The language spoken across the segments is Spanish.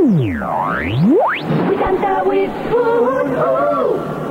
We can do it. Ooh.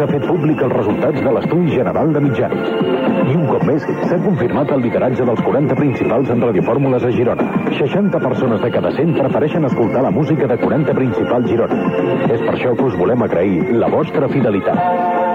S'ha fet públic els resultats de l'estudi general de mitjans. I un cop més s'ha confirmat el lideratge dels 40 principals en radiofórmules a Girona. 60 persones de cada 100 prefereixen escoltar la música de 40 principals Girona. És per això que us volem agrair la vostra fidelitat.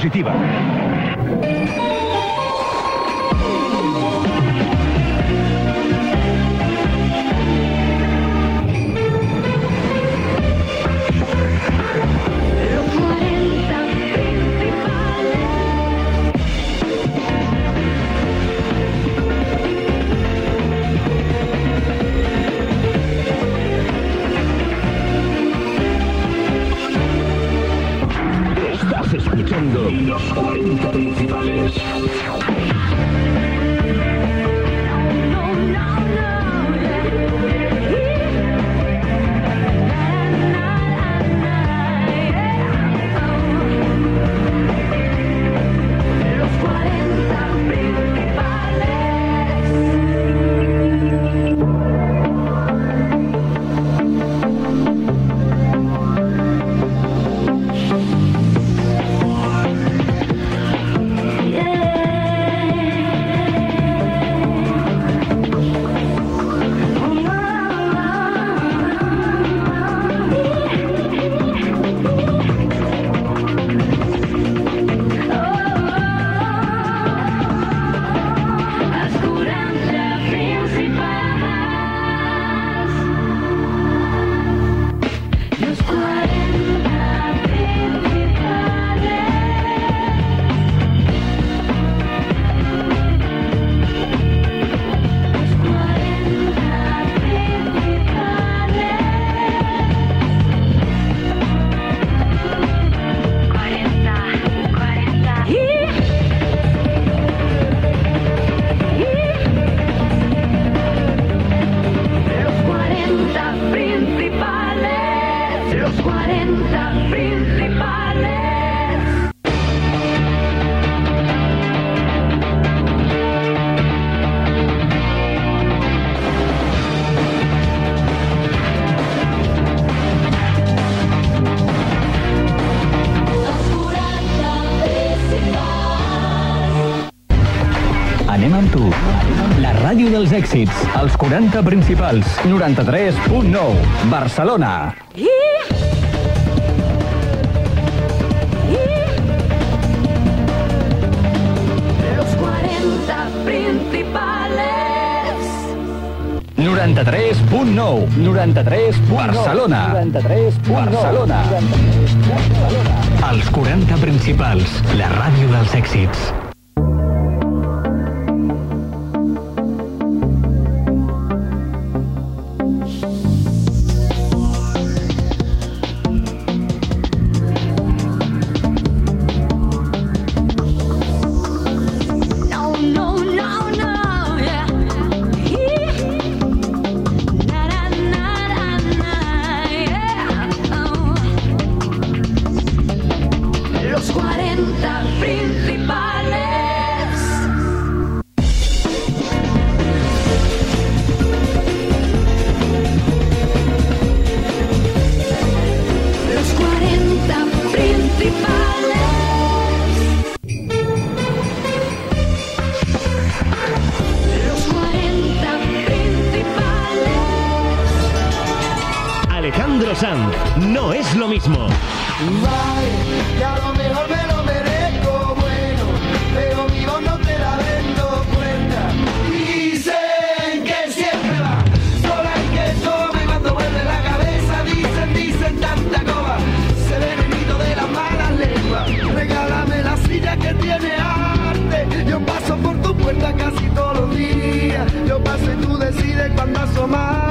Positiva. 40 principales. Los 40 principales. Anem amb tu. La ràdio dels èxits. Els 40 principals. 93.9. Barcelona. 93.9 93 Barcelona. 93 Barcelona. Els 40 principals La ràdio dels èxits No es lo mismo. A lo mejor me lo bueno, pero mi no te la vendo cuenta. Dicen que siempre va, sola y que tome cuando vuelve la cabeza. Dicen, dicen tanta coba, se ve enemigo de las malas lenguas. Regálame la silla que tiene arte, yo paso por tu puerta casi todos los días. Yo paso y tú decides cuándo asomarte.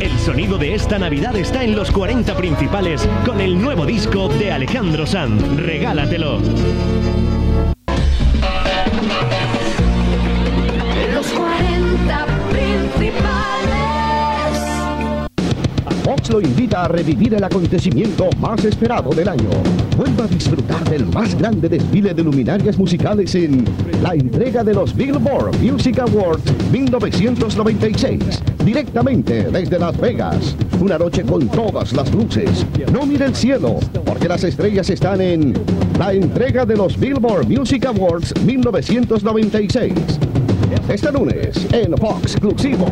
El sonido de esta Navidad está en los 40 principales con el nuevo disco de Alejandro Sanz. Regálatelo. Los 40 principales. Fox lo invita a revivir el acontecimiento más esperado del año. Vuelva a disfrutar del más grande desfile de luminarias musicales en la entrega de los Billboard Music Awards 1996, directamente desde Las Vegas. Una noche con todas las luces. No mire el cielo, porque las estrellas están en la entrega de los Billboard Music Awards 1996. Este lunes en Fox Exclusivo.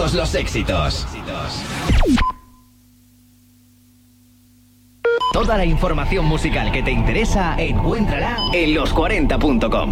Todos los éxitos. Toda la información musical que te interesa, encuéntrala en los40.com.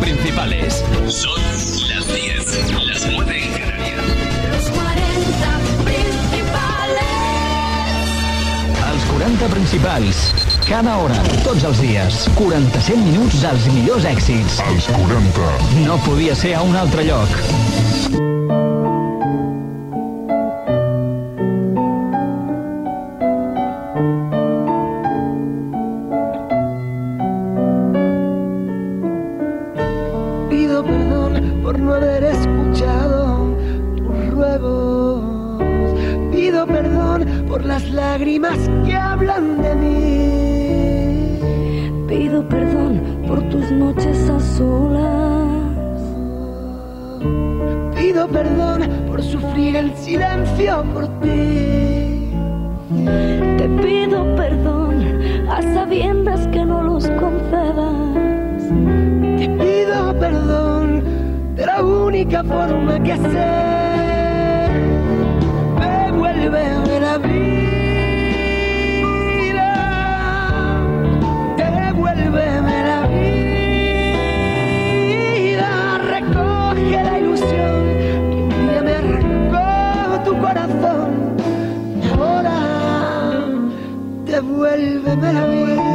principales. Son las 10, las 9 en Canarias. Los 40 principales. Els 40 principals. Cada hora, tots els dies. 47 minuts dels millors èxits. Els 40. No podia ser a un altre lloc. única forma que sé. Me la vida, te la vida, recoge la ilusión que un día me arrancó tu corazón, ahora te vuelve la vida.